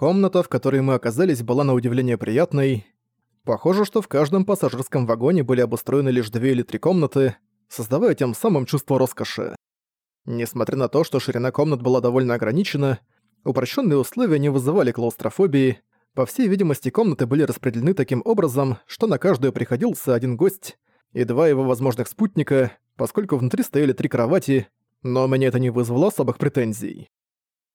Комната, в которой мы оказались, была на удивление приятной. Похоже, что в каждом пассажирском вагоне были обустроены лишь две или три комнаты, создавая тем самым чувство роскоши. Несмотря на то, что ширина комнат была довольно ограничена, упрощенные условия не вызывали клаустрофобии. По всей видимости, комнаты были распределены таким образом, что на каждую приходился один гость и два его возможных спутника, поскольку внутри стояли три кровати, но меня это не вызвало особых претензий.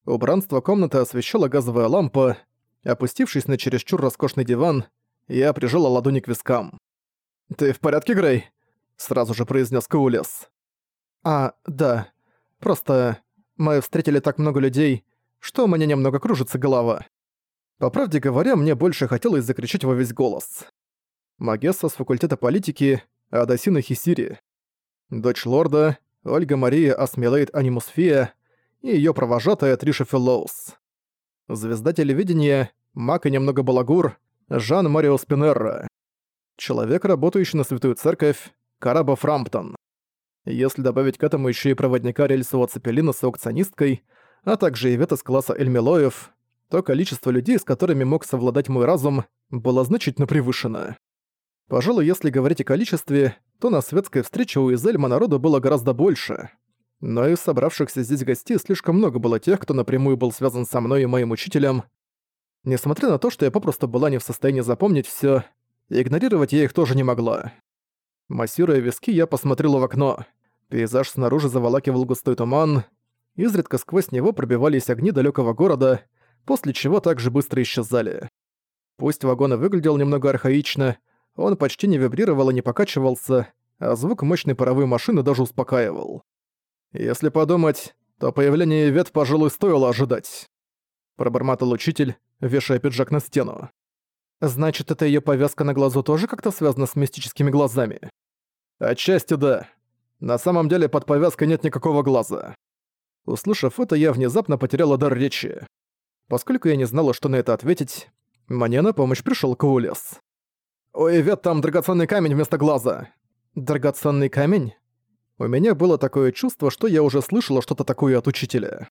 Убранство комнаты освещала газовая лампа. Опустившись на чересчур роскошный диван, я прижала ладони к вискам. «Ты в порядке, Грей?» — сразу же произнес Каулес. «А, да. Просто мы встретили так много людей, что у меня немного кружится голова. По правде говоря, мне больше хотелось закричать во весь голос. Магесса с факультета политики, Адасина Хисири. Дочь лорда, Ольга Мария Асмилейт Анимусфия — и её провожатая Триша Филлоус. Звезда телевидения, маг и немного балагур, Жан Марио Спинерра. Человек, работающий на Святую Церковь, Караба Фрамптон. Если добавить к этому ещё и проводника рельсового цепелина с аукционисткой, а также и с класса Эльмилоев, то количество людей, с которыми мог совладать мой разум, было значительно превышено. Пожалуй, если говорить о количестве, то на светской встрече у Изельма народу было гораздо больше — но из собравшихся здесь гостей слишком много было тех, кто напрямую был связан со мной и моим учителем. Несмотря на то, что я попросту была не в состоянии запомнить всё, игнорировать я их тоже не могла. Массируя виски, я посмотрела в окно. Пейзаж снаружи заволакивал густой туман, изредка сквозь него пробивались огни далёкого города, после чего также быстро исчезали. Пусть вагон и выглядел немного архаично, он почти не вибрировал и не покачивался, а звук мощной паровой машины даже успокаивал. Если подумать, то появление вет, пожалуй, стоило ожидать. Пробормотал учитель, вешая пиджак на стену. Значит, эта её повязка на глазу тоже как-то связана с мистическими глазами? Отчасти да. На самом деле под повязкой нет никакого глаза. Услышав это, я внезапно потеряла дар речи. Поскольку я не знала, что на это ответить, мне на помощь пришёл Каулес. «Ой, Вет, там драгоценный камень вместо глаза!» «Драгоценный камень?» У меня было такое чувство, что я уже слышала что-то такое от учителя.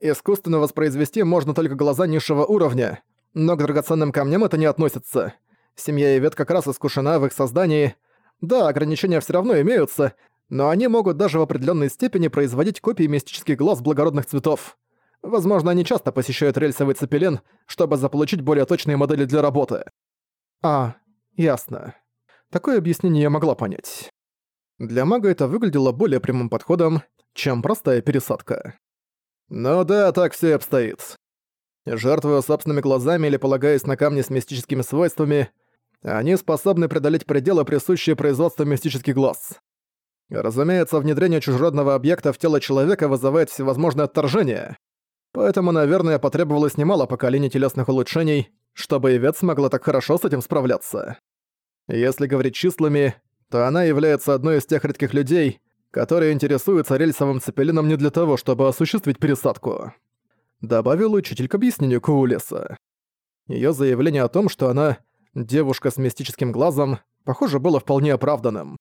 Искусственно воспроизвести можно только глаза низшего уровня, но к драгоценным камням это не относится. Семья Ивет как раз искушена в их создании. Да, ограничения все равно имеются, но они могут даже в определенной степени производить копии мистических глаз благородных цветов. Возможно, они часто посещают рельсовый цепелин, чтобы заполучить более точные модели для работы. А, ясно. Такое объяснение я могла понять. Для мага это выглядело более прямым подходом, чем простая пересадка. Ну да, так все обстоит. Жертвуя собственными глазами или полагаясь на камни с мистическими свойствами, они способны преодолеть пределы, присущие производству мистических глаз. Разумеется, внедрение чужеродного объекта в тело человека вызывает всевозможные отторжения, поэтому, наверное, потребовалось немало поколений телесных улучшений, чтобы Ивет смогла так хорошо с этим справляться. Если говорить числами, то она является одной из тех редких людей, которые интересуются рельсовым цепелином не для того, чтобы осуществить пересадку. Добавил учитель к объяснению Куулеса. Её заявление о том, что она девушка с мистическим глазом, похоже, было вполне оправданным.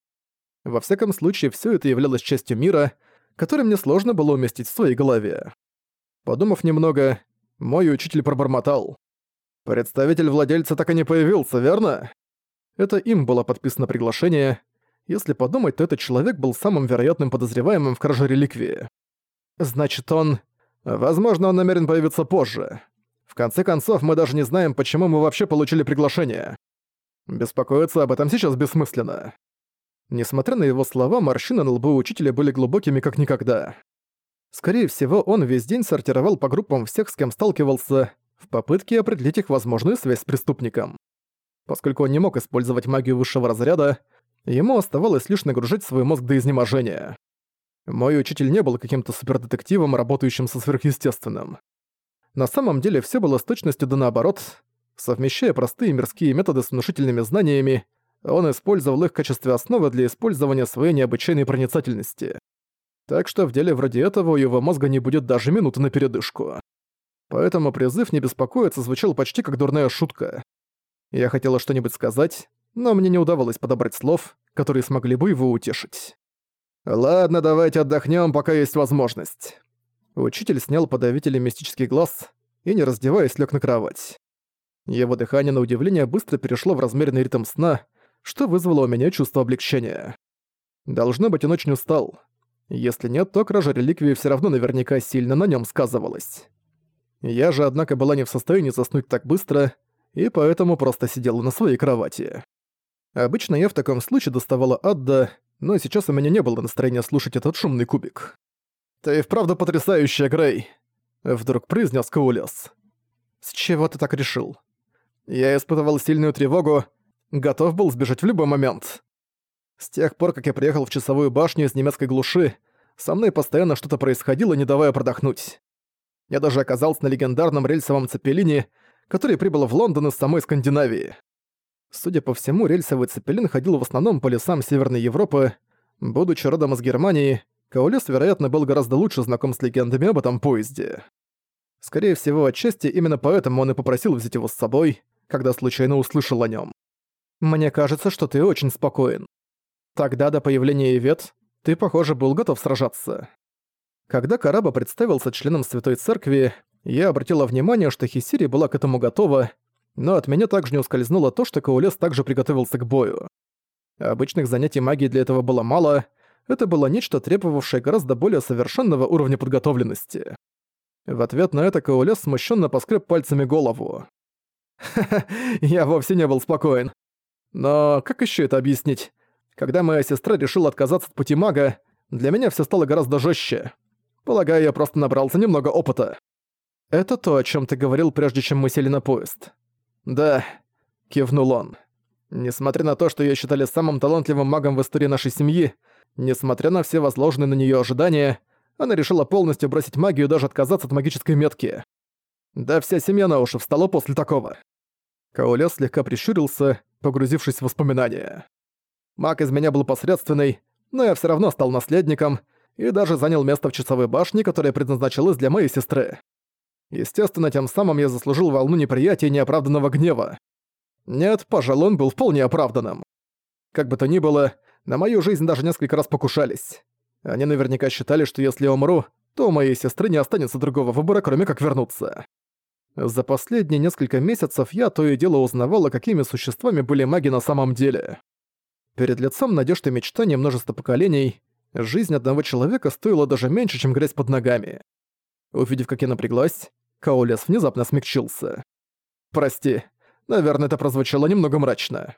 Во всяком случае, всё это являлось частью мира, который мне сложно было уместить в своей голове. Подумав немного, мой учитель пробормотал. «Представитель владельца так и не появился, верно?» Это им было подписано приглашение. Если подумать, то этот человек был самым вероятным подозреваемым в краже реликвии. Значит, он... Возможно, он намерен появиться позже. В конце концов, мы даже не знаем, почему мы вообще получили приглашение. Беспокоиться об этом сейчас бессмысленно. Несмотря на его слова, морщины на лбу учителя были глубокими как никогда. Скорее всего, он весь день сортировал по группам всех, с кем сталкивался, в попытке определить их возможную связь с преступником. Поскольку он не мог использовать магию высшего разряда, ему оставалось лишь нагружать свой мозг до изнеможения. Мой учитель не был каким-то супердетективом, работающим со сверхъестественным. На самом деле все было с точностью да наоборот. Совмещая простые мирские методы с внушительными знаниями, он использовал их в качестве основы для использования своей необычайной проницательности. Так что в деле вроде этого у его мозга не будет даже минуты на передышку. Поэтому призыв не беспокоиться звучал почти как дурная шутка. Я хотела что-нибудь сказать, но мне не удавалось подобрать слов, которые смогли бы его утешить. «Ладно, давайте отдохнем, пока есть возможность». Учитель снял подавители мистический глаз и, не раздеваясь, лег на кровать. Его дыхание, на удивление, быстро перешло в размеренный ритм сна, что вызвало у меня чувство облегчения. Должно быть, он очень устал. Если нет, то кража реликвии все равно наверняка сильно на нем сказывалась. Я же, однако, была не в состоянии заснуть так быстро, и поэтому просто сидела на своей кровати. Обычно я в таком случае доставала Адда, но сейчас у меня не было настроения слушать этот шумный кубик. «Ты вправду потрясающая, Грей!» — вдруг произнес Каулес. «С чего ты так решил?» Я испытывал сильную тревогу, готов был сбежать в любой момент. С тех пор, как я приехал в часовую башню из немецкой глуши, со мной постоянно что-то происходило, не давая продохнуть. Я даже оказался на легендарном рельсовом цепелине, который прибыл в Лондон из самой Скандинавии. Судя по всему, рельсовый цепелин ходил в основном по лесам Северной Европы. Будучи родом из Германии, Каулес, вероятно, был гораздо лучше знаком с легендами об этом поезде. Скорее всего, отчасти именно поэтому он и попросил взять его с собой — когда случайно услышал о нем. «Мне кажется, что ты очень спокоен. Тогда до появления Ивет ты, похоже, был готов сражаться». Когда Караба представился членом Святой Церкви, я обратила внимание, что Хисири была к этому готова, но от меня также не ускользнуло то, что Каулес также приготовился к бою. Обычных занятий магии для этого было мало, это было нечто, требовавшее гораздо более совершенного уровня подготовленности. В ответ на это Каулес смущенно поскреб пальцами голову. я вовсе не был спокоен. Но как еще это объяснить? Когда моя сестра решила отказаться от пути мага, для меня все стало гораздо жестче. Полагаю, я просто набрался немного опыта. Это то, о чем ты говорил, прежде чем мы сели на поезд. Да, кивнул он. Несмотря на то, что ее считали самым талантливым магом в истории нашей семьи, несмотря на все возложенные на нее ожидания, она решила полностью бросить магию и даже отказаться от магической метки. Да вся семья на уши встала после такого. Каоля слегка прищурился, погрузившись в воспоминания. Маг из меня был посредственный, но я все равно стал наследником и даже занял место в часовой башне, которая предназначалась для моей сестры. Естественно, тем самым я заслужил волну неприятия и неоправданного гнева. Нет, пожалуй, он был вполне оправданным. Как бы то ни было, на мою жизнь даже несколько раз покушались. Они наверняка считали, что если я умру, то у моей сестры не останется другого выбора, кроме как вернуться. За последние несколько месяцев я то и дело узнавала, какими существами были маги на самом деле. Перед лицом надежд и мечтаний множества поколений, жизнь одного человека стоила даже меньше, чем грязь под ногами. Увидев, как я напряглась, Каолес внезапно смягчился. «Прости, наверное, это прозвучало немного мрачно».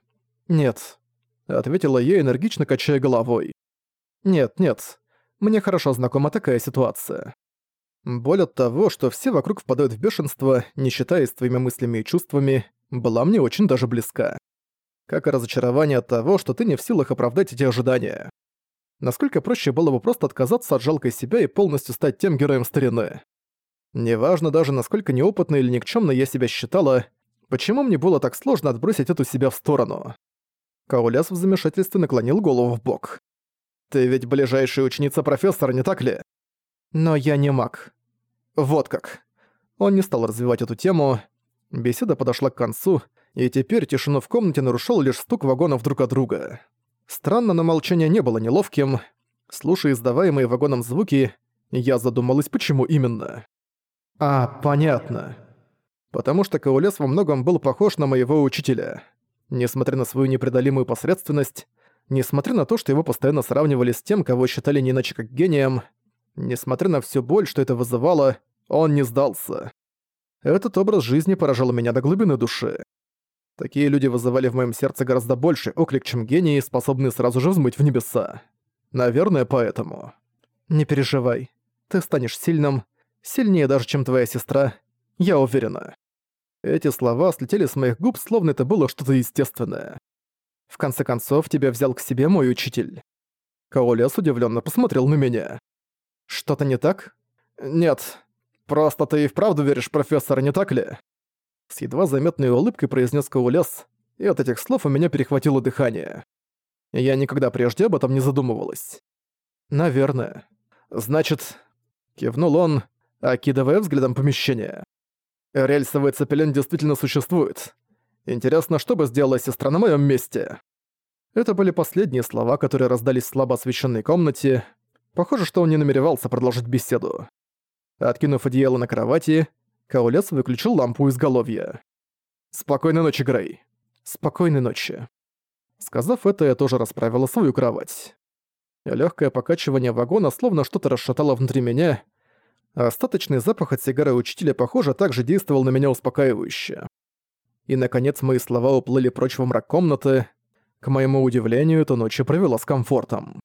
«Нет», — ответила я, энергично качая головой. «Нет, нет, мне хорошо знакома такая ситуация. Боль от того, что все вокруг впадают в бешенство, не считаясь своими мыслями и чувствами, была мне очень даже близка. Как и разочарование от того, что ты не в силах оправдать эти ожидания. Насколько проще было бы просто отказаться от жалкой себя и полностью стать тем героем старины. Неважно даже, насколько неопытно или никчемно я себя считала, почему мне было так сложно отбросить эту себя в сторону. Кауляс в замешательстве наклонил голову в бок. «Ты ведь ближайшая ученица профессора, не так ли?» «Но я не маг. Вот как. Он не стал развивать эту тему. Беседа подошла к концу, и теперь тишину в комнате нарушил лишь стук вагонов друг от друга. Странно, но молчание не было неловким. Слушая издаваемые вагоном звуки, я задумалась, почему именно. А, понятно. Потому что Каулес во многом был похож на моего учителя. Несмотря на свою непреодолимую посредственность, несмотря на то, что его постоянно сравнивали с тем, кого считали не иначе как гением, несмотря на всю боль, что это вызывало, он не сдался. Этот образ жизни поражал меня до глубины души. Такие люди вызывали в моем сердце гораздо больше оклик, чем гении, способные сразу же взмыть в небеса. Наверное, поэтому. Не переживай. Ты станешь сильным, сильнее даже, чем твоя сестра. Я уверена. Эти слова слетели с моих губ, словно это было что-то естественное. В конце концов, тебя взял к себе мой учитель. Каолес удивленно посмотрел на меня. Что-то не так? Нет, «Просто ты и вправду веришь, профессор, не так ли?» С едва заметной улыбкой произнес Каулес, и от этих слов у меня перехватило дыхание. Я никогда прежде об этом не задумывалась. «Наверное. Значит...» — кивнул он, окидывая взглядом помещение. «Рельсовый цепелин действительно существует. Интересно, что бы сделала сестра на моем месте?» Это были последние слова, которые раздались в слабо освещенной комнате. Похоже, что он не намеревался продолжить беседу. Откинув одеяло на кровати, Каулес выключил лампу изголовья. «Спокойной ночи, Грей». «Спокойной ночи». Сказав это, я тоже расправила свою кровать. Легкое покачивание вагона словно что-то расшатало внутри меня. Остаточный запах от сигары учителя, похоже, также действовал на меня успокаивающе. И, наконец, мои слова уплыли прочь во мрак комнаты. К моему удивлению, эту ночь я провела с комфортом.